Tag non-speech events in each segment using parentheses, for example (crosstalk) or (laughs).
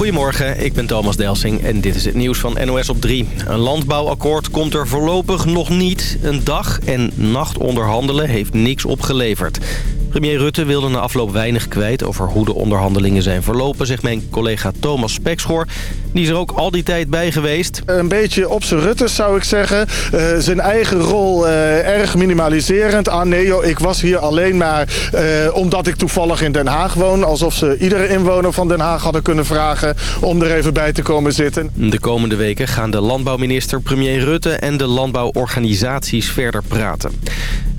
Goedemorgen, ik ben Thomas Delsing en dit is het nieuws van NOS op 3. Een landbouwakkoord komt er voorlopig nog niet. Een dag en nacht onderhandelen heeft niks opgeleverd. Premier Rutte wilde na afloop weinig kwijt over hoe de onderhandelingen zijn verlopen... zegt mijn collega Thomas Spekschoor. Die is er ook al die tijd bij geweest. Een beetje op zijn Rutte zou ik zeggen. Uh, zijn eigen rol uh, erg minimaliserend. Ah nee joh, ik was hier alleen maar uh, omdat ik toevallig in Den Haag woon. Alsof ze iedere inwoner van Den Haag hadden kunnen vragen om er even bij te komen zitten. De komende weken gaan de landbouwminister, premier Rutte en de landbouworganisaties verder praten.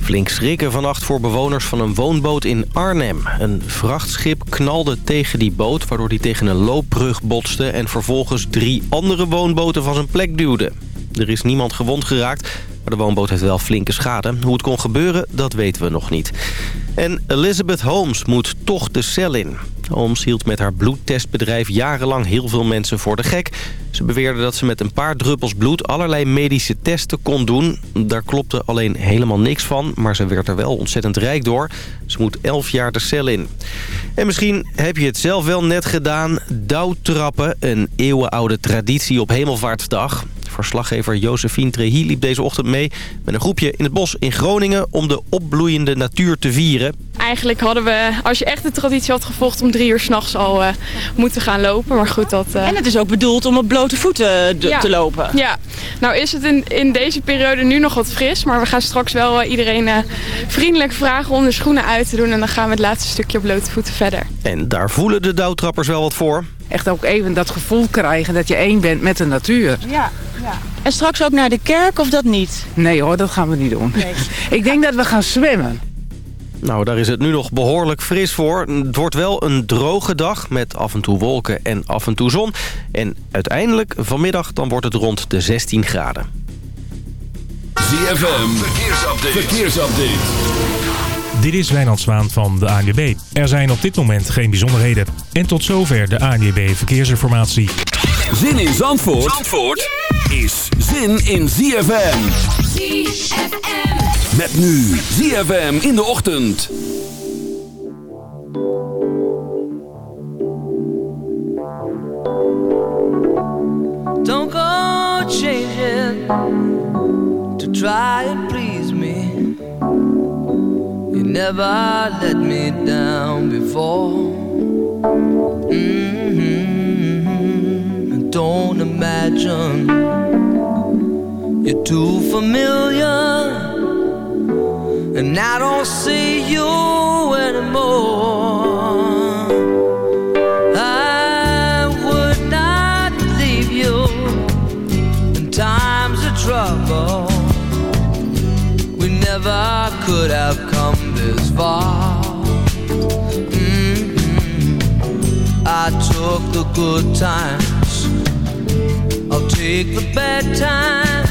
Flink schrikken vannacht voor bewoners van een woonboot in Arnhem. Een vrachtschip knalde tegen die boot, waardoor die tegen een loopbrug botste... en vervolgens drie andere woonboten van zijn plek duwde. Er is niemand gewond geraakt, maar de woonboot heeft wel flinke schade. Hoe het kon gebeuren, dat weten we nog niet. En Elizabeth Holmes moet toch de cel in. Holmes hield met haar bloedtestbedrijf jarenlang heel veel mensen voor de gek. Ze beweerde dat ze met een paar druppels bloed allerlei medische testen kon doen. Daar klopte alleen helemaal niks van, maar ze werd er wel ontzettend rijk door. Ze moet elf jaar de cel in. En misschien heb je het zelf wel net gedaan. Douwtrappen, een eeuwenoude traditie op Hemelvaartsdag. Verslaggever Josephine Trehi liep deze ochtend mee met een groepje in het bos in Groningen om de opbloeiende natuur te vieren. Eigenlijk hadden we, als je echt de traditie had gevolgd, om drie uur s'nachts al uh, moeten gaan lopen. Maar goed, dat... Uh... En het is ook bedoeld om op blote voeten ja. te lopen. Ja, nou is het in, in deze periode nu nog wat fris, maar we gaan straks wel uh, iedereen vriendelijk vragen om de schoenen uit te doen. En dan gaan we het laatste stukje op blote voeten verder. En daar voelen de douwtrappers wel wat voor. Echt ook even dat gevoel krijgen dat je één bent met de natuur. Ja. Ja. En straks ook naar de kerk of dat niet? Nee hoor, dat gaan we niet doen. Nee. (laughs) ik denk dat we gaan zwemmen. Nou, daar is het nu nog behoorlijk fris voor. Het wordt wel een droge dag met af en toe wolken en af en toe zon. En uiteindelijk vanmiddag dan wordt het rond de 16 graden. ZFM, verkeersupdate. verkeersupdate. Dit is Wijnand Zwaan van de ANWB. Er zijn op dit moment geen bijzonderheden. En tot zover de ANWB Verkeersinformatie. Zin in Zandvoort, Zandvoort is zin in ZFM. ZFM. Met nu ZFM in de ochtend. Don't go changing to try and please me. You never let me down before. Mm -hmm. Don't imagine you're too familiar, and I don't see you anymore. I would not leave you in times of trouble. We never could have come this far. Mm -hmm. I took the good times, I'll take the bad times.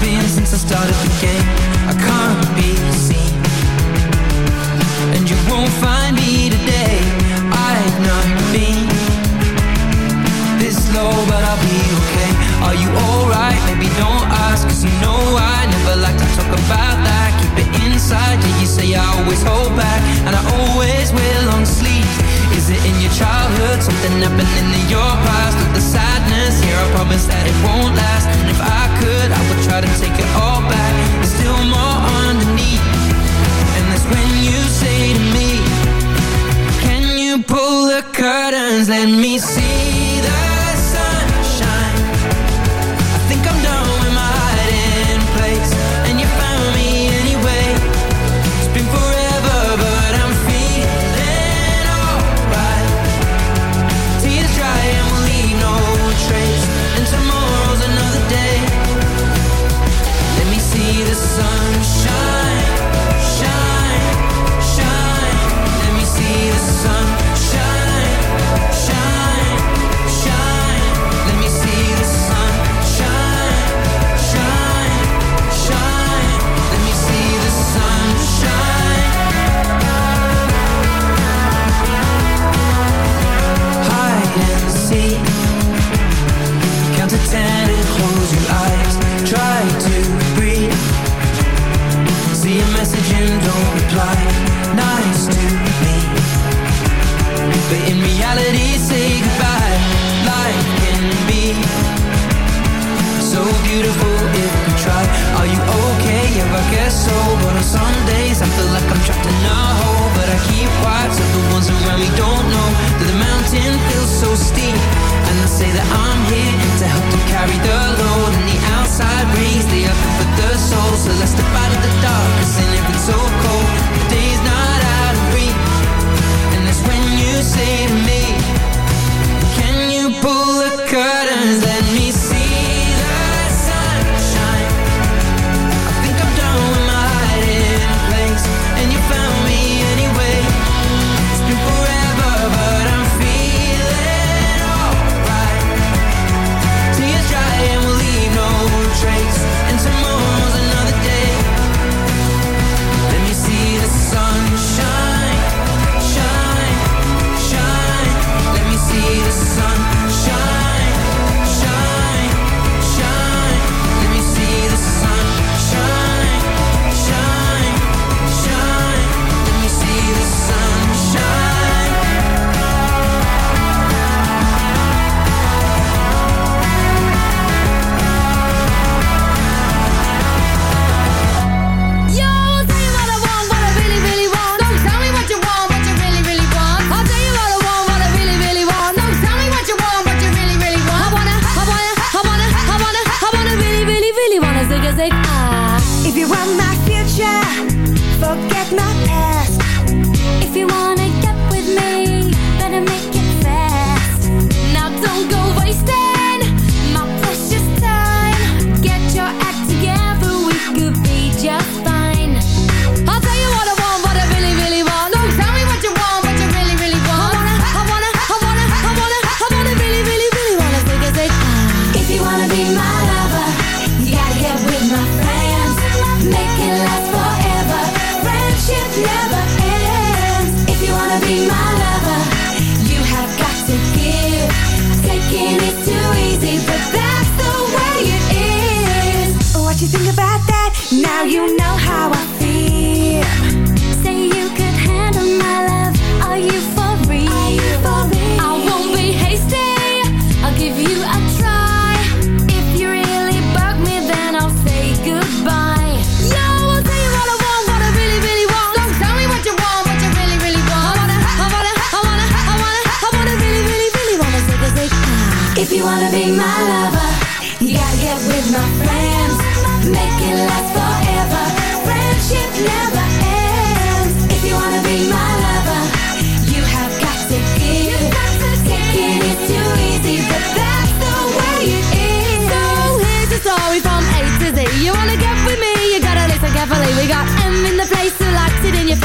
been since I started the game. I can't be seen. And you won't find me today. I've not been This low but I'll be okay are you alright? Maybe don't ask, cause you know I never like to talk about that. Keep it inside, yeah, you say I always hold back. And I always wear long sleeves Is it in your childhood? Something happening in your past? With the sadness here, I promise that it won't last. And if I could, I would try to take it all back. There's still more underneath. And that's when you say to me Can you pull the curtains, let me see the.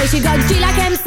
Say she got G like MC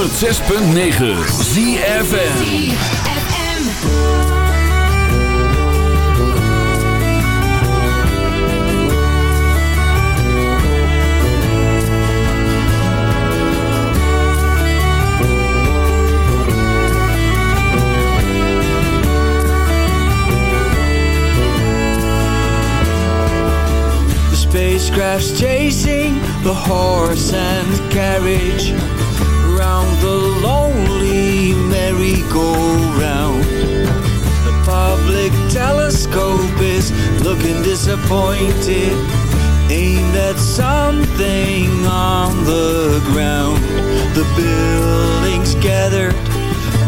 6.9 106.9 ZFN spacecraft's chasing the horse and carriage. the lonely merry-go-round. The public telescope is looking disappointed. Aimed at something on the ground. The buildings gathered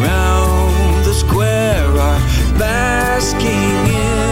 round the square are basking in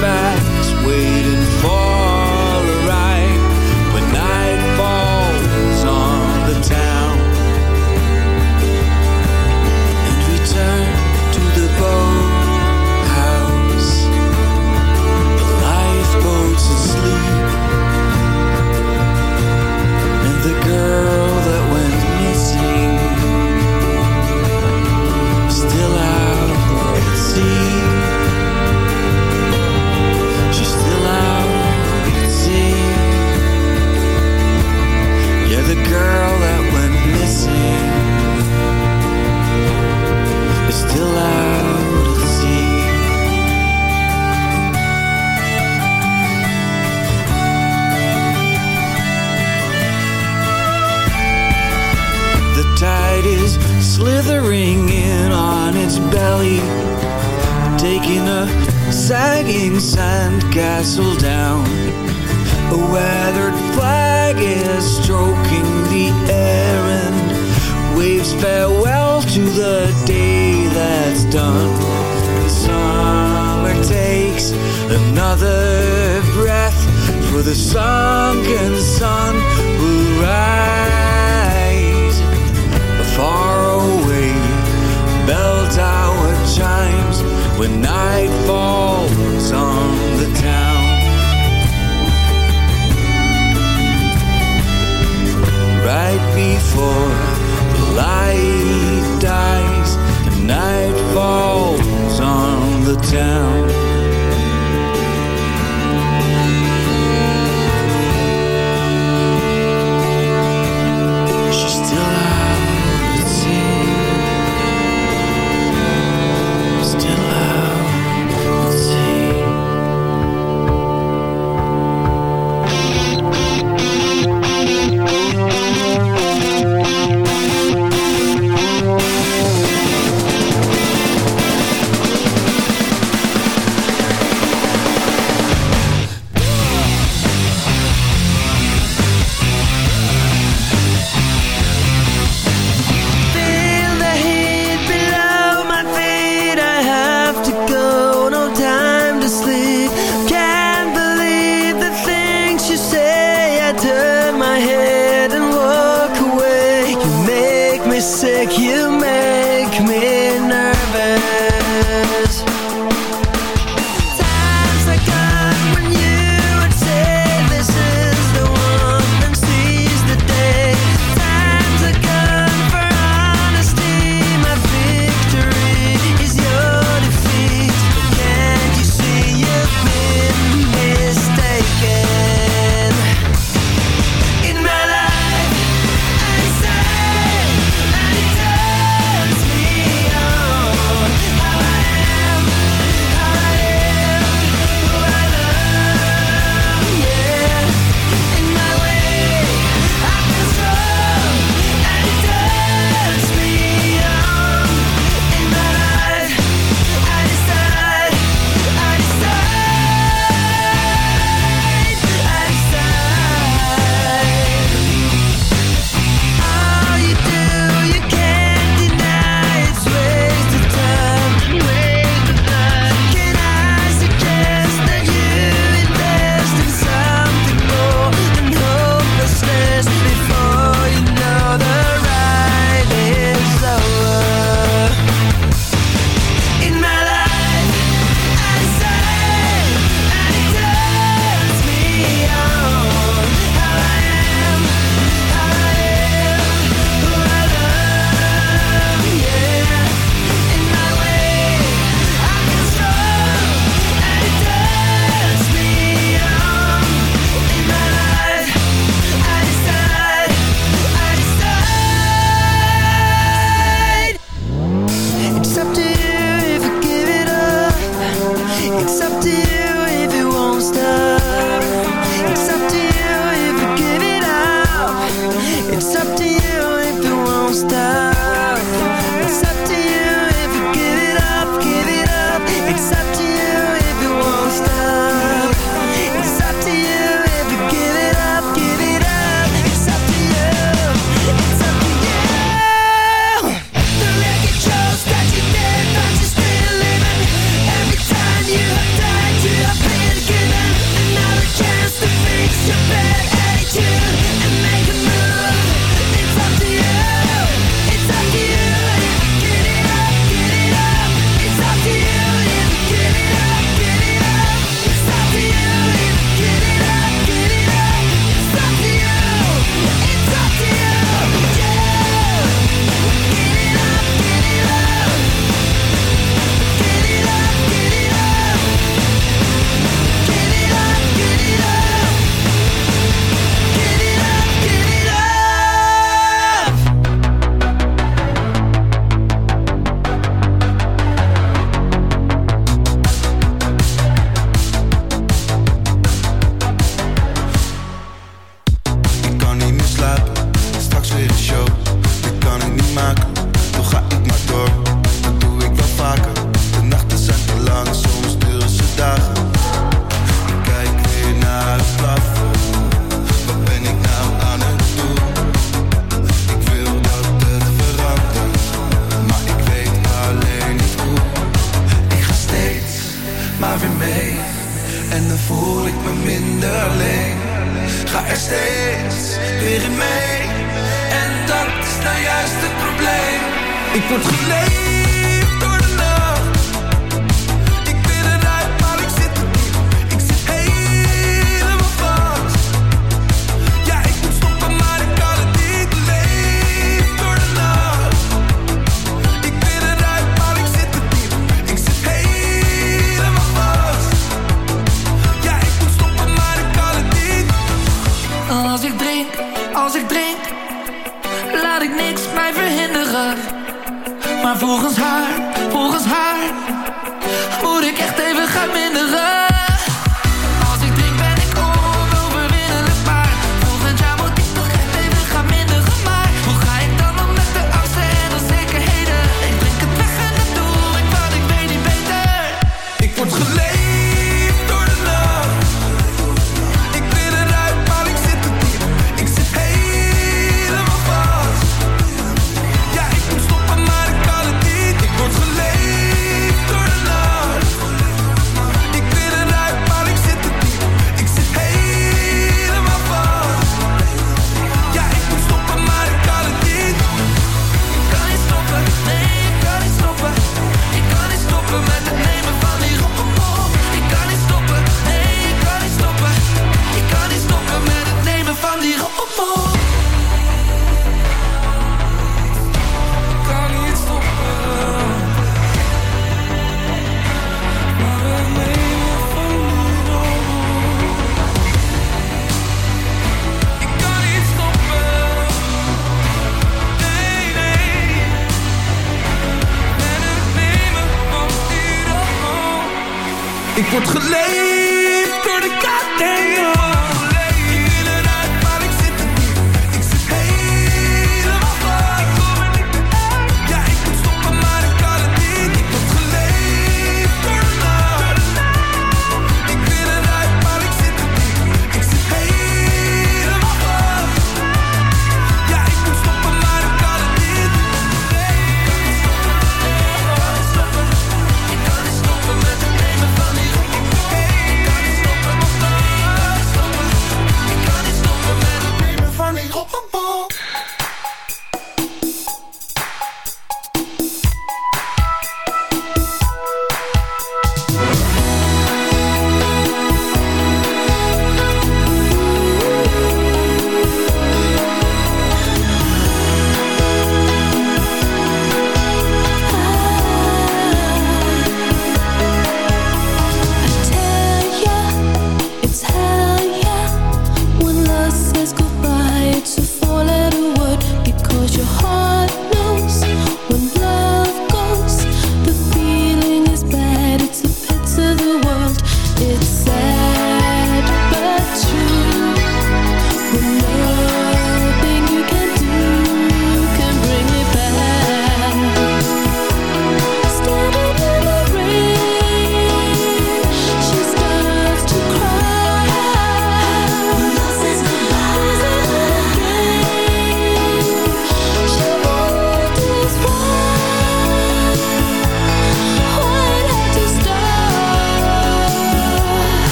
bad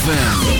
ZFM.